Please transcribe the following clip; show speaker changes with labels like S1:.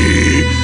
S1: see